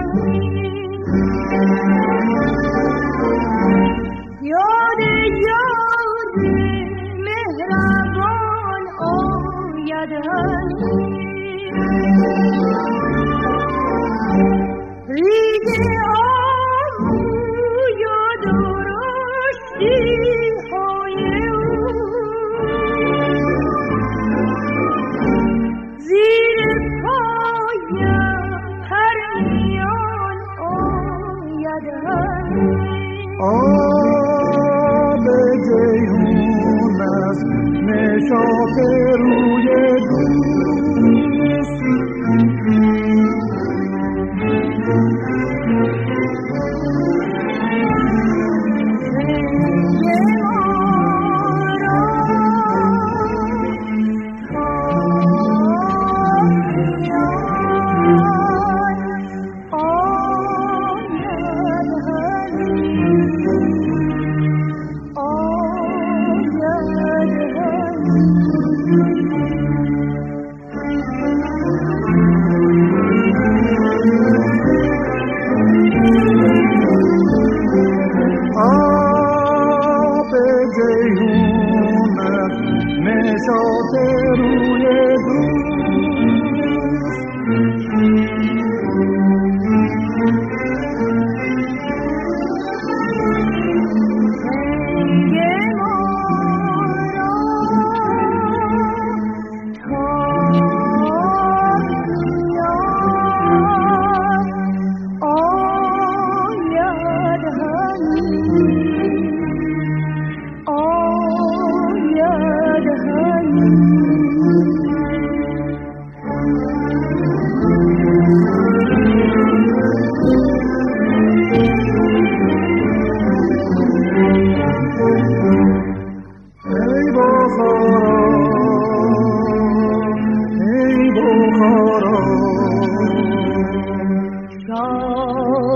你。Ceyhunas neşaferuye Yeah.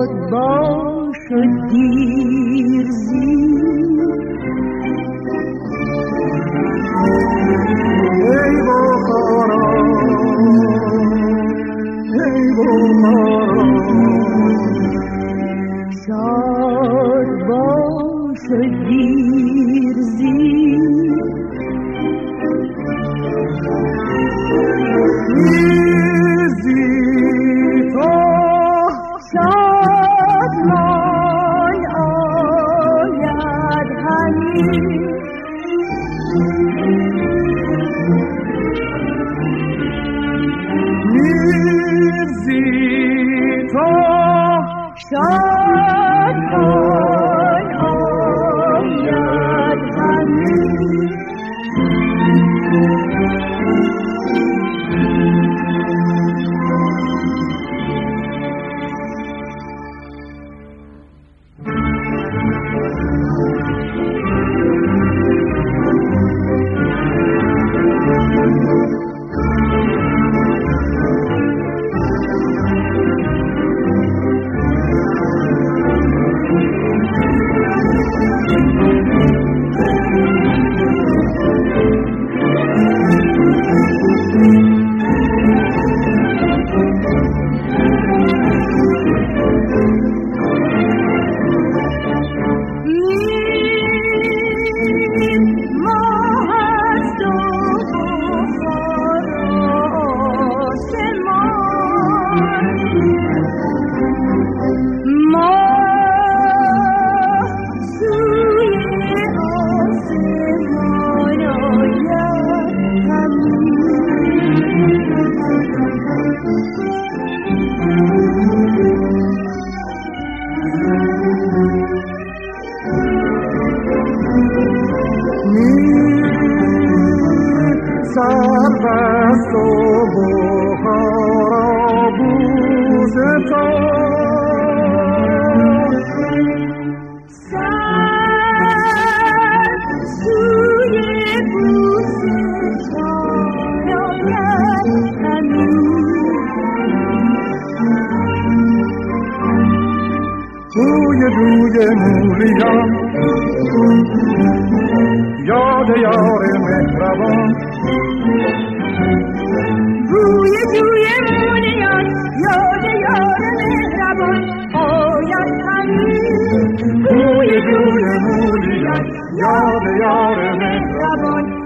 خود باش و دیر زی Music, oh, سر بست و بخارا بوز تو روی روی موریا یاد یار جولیت یاد یار مهربان